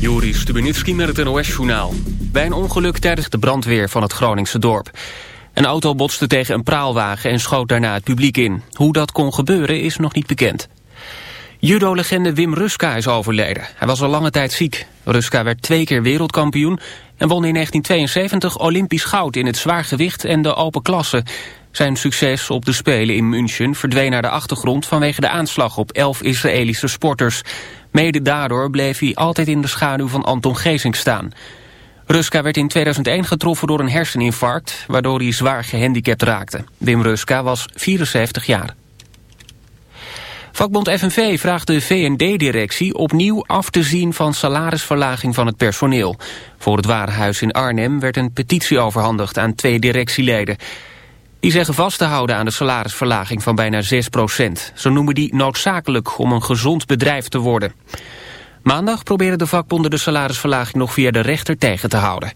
Joris Stubenitski met het NOS-journaal. Bij een ongeluk tijdens de brandweer van het Groningse dorp. Een auto botste tegen een praalwagen en schoot daarna het publiek in. Hoe dat kon gebeuren is nog niet bekend. Judo-legende Wim Ruska is overleden. Hij was al lange tijd ziek. Ruska werd twee keer wereldkampioen en won in 1972 Olympisch goud in het zwaargewicht en de open klasse. Zijn succes op de Spelen in München verdween naar de achtergrond vanwege de aanslag op elf Israëlische sporters. Mede daardoor bleef hij altijd in de schaduw van Anton Geesink staan. Ruska werd in 2001 getroffen door een herseninfarct, waardoor hij zwaar gehandicapt raakte. Wim Ruska was 74 jaar. Vakbond FNV vraagt de VND-directie opnieuw af te zien van salarisverlaging van het personeel. Voor het Warenhuis in Arnhem werd een petitie overhandigd aan twee directieleden. Die zeggen vast te houden aan de salarisverlaging van bijna 6% Ze noemen die noodzakelijk om een gezond bedrijf te worden. Maandag proberen de vakbonden de salarisverlaging nog via de rechter tegen te houden.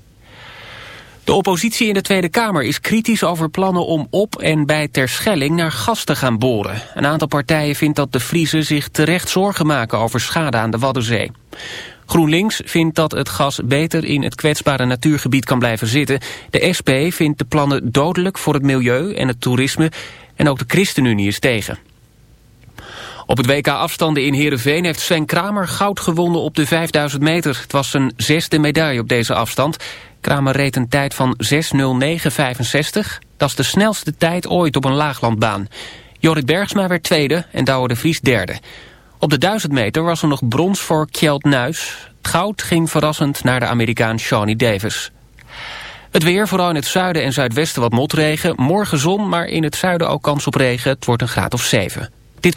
De oppositie in de Tweede Kamer is kritisch over plannen om op en bij Terschelling naar gas te gaan boren. Een aantal partijen vindt dat de Friese zich terecht zorgen maken over schade aan de Waddenzee. GroenLinks vindt dat het gas beter in het kwetsbare natuurgebied kan blijven zitten. De SP vindt de plannen dodelijk voor het milieu en het toerisme. En ook de ChristenUnie is tegen. Op het WK afstanden in Heerenveen heeft Sven Kramer goud gewonnen op de 5000 meter. Het was zijn zesde medaille op deze afstand. Kramer reed een tijd van 6.09.65. Dat is de snelste tijd ooit op een laaglandbaan. Jorrit Bergsma werd tweede en Douwe de Vries derde. Op de 1000 meter was er nog brons voor Kjeld Nuis. Het goud ging verrassend naar de Amerikaan Shawnee Davis. Het weer, vooral in het zuiden en zuidwesten wat motregen. Morgen zon, maar in het zuiden ook kans op regen. Het wordt een graad of 7. Dit...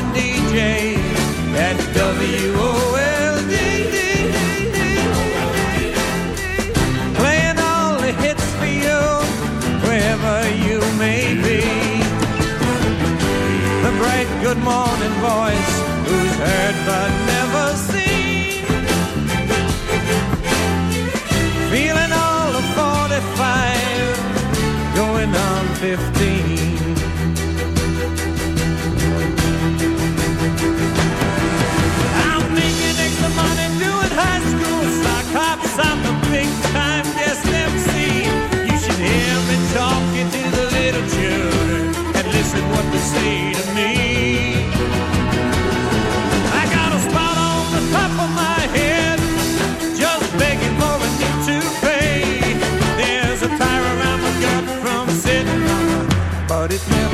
Morning DJ at WOLD. Playing all the hits for you, wherever you may be. The bright good morning voice, who's heard but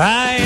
I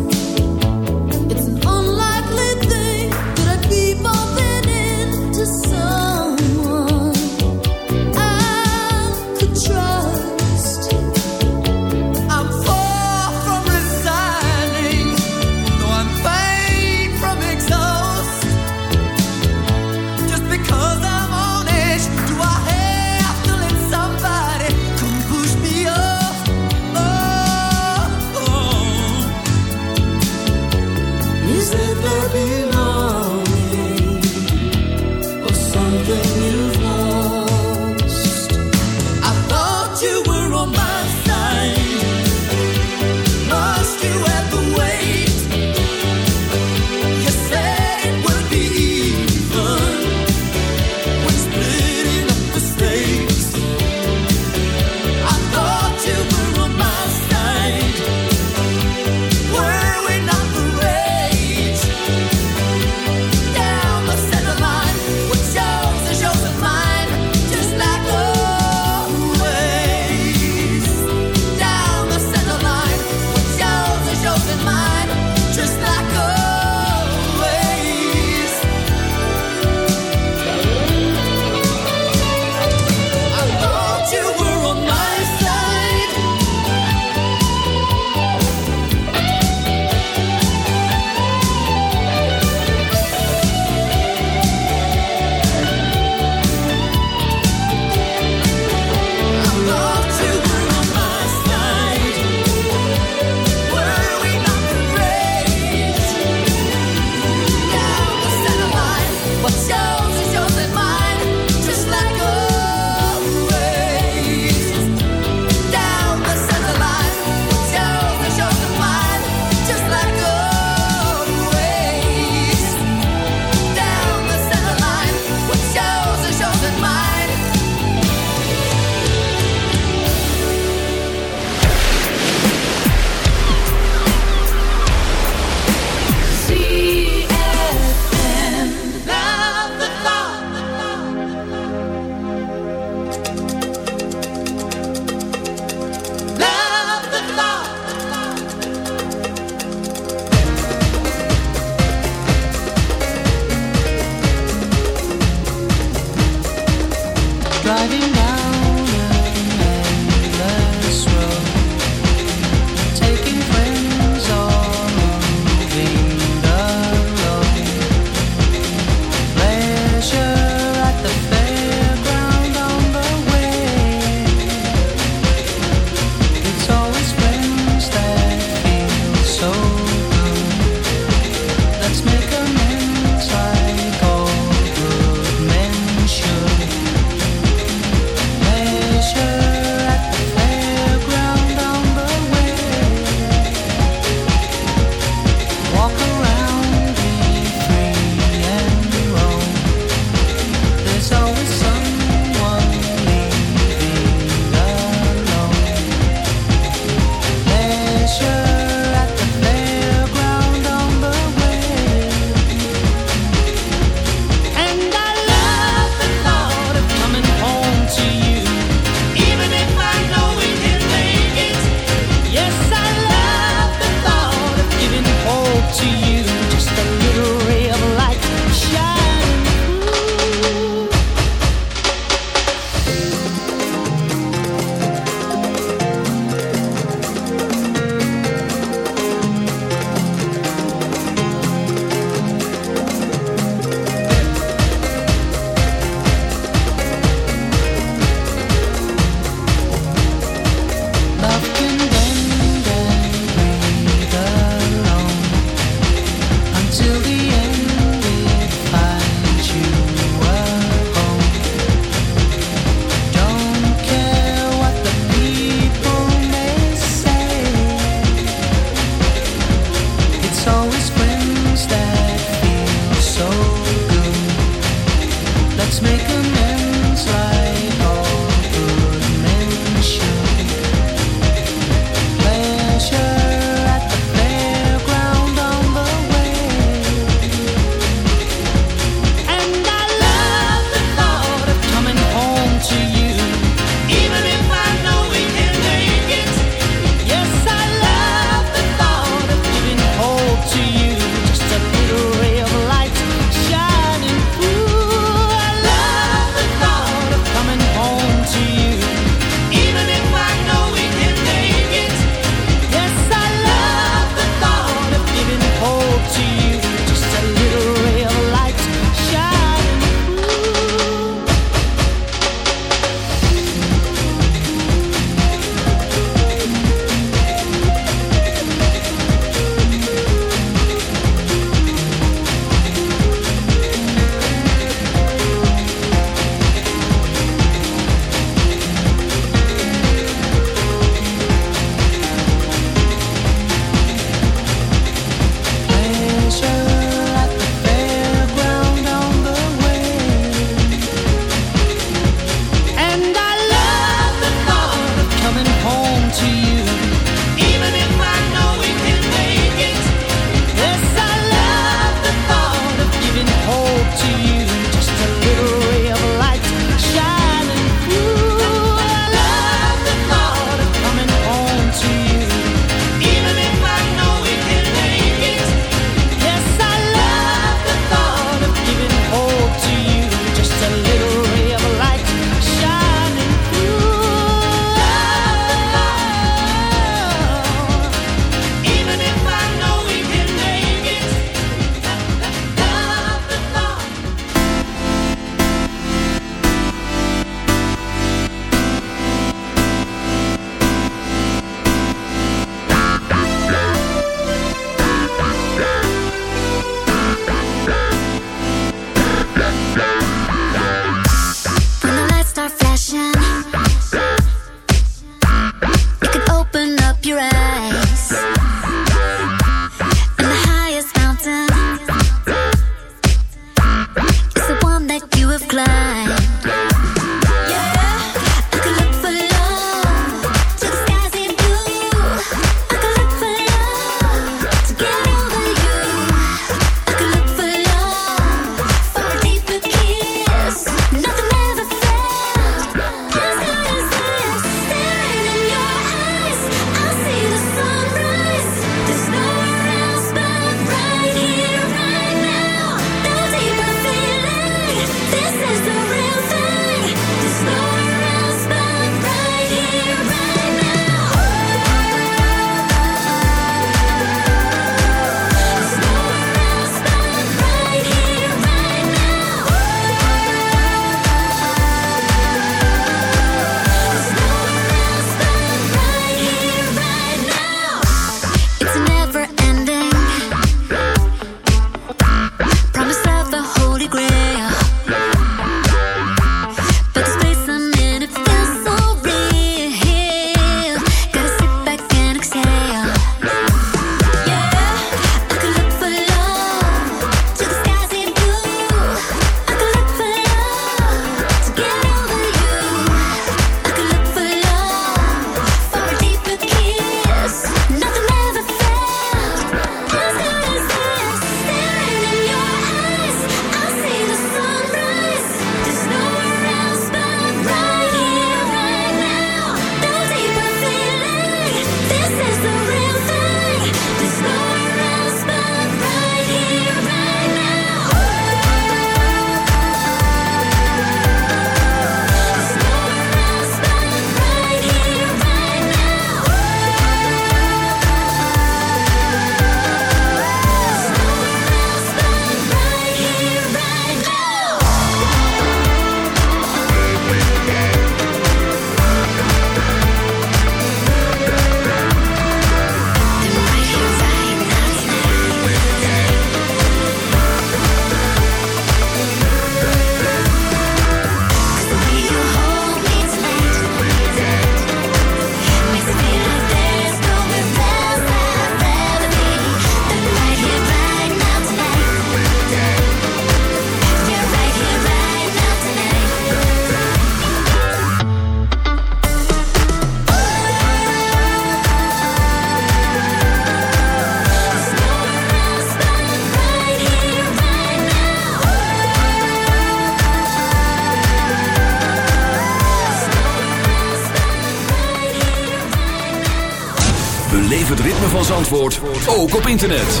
ook op internet.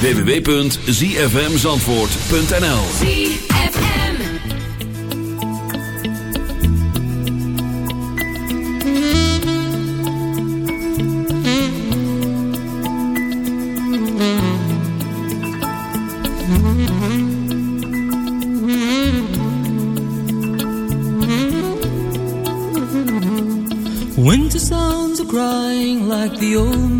www.zfmzandvoort.nl ZFM. Winter sounds are crying like the old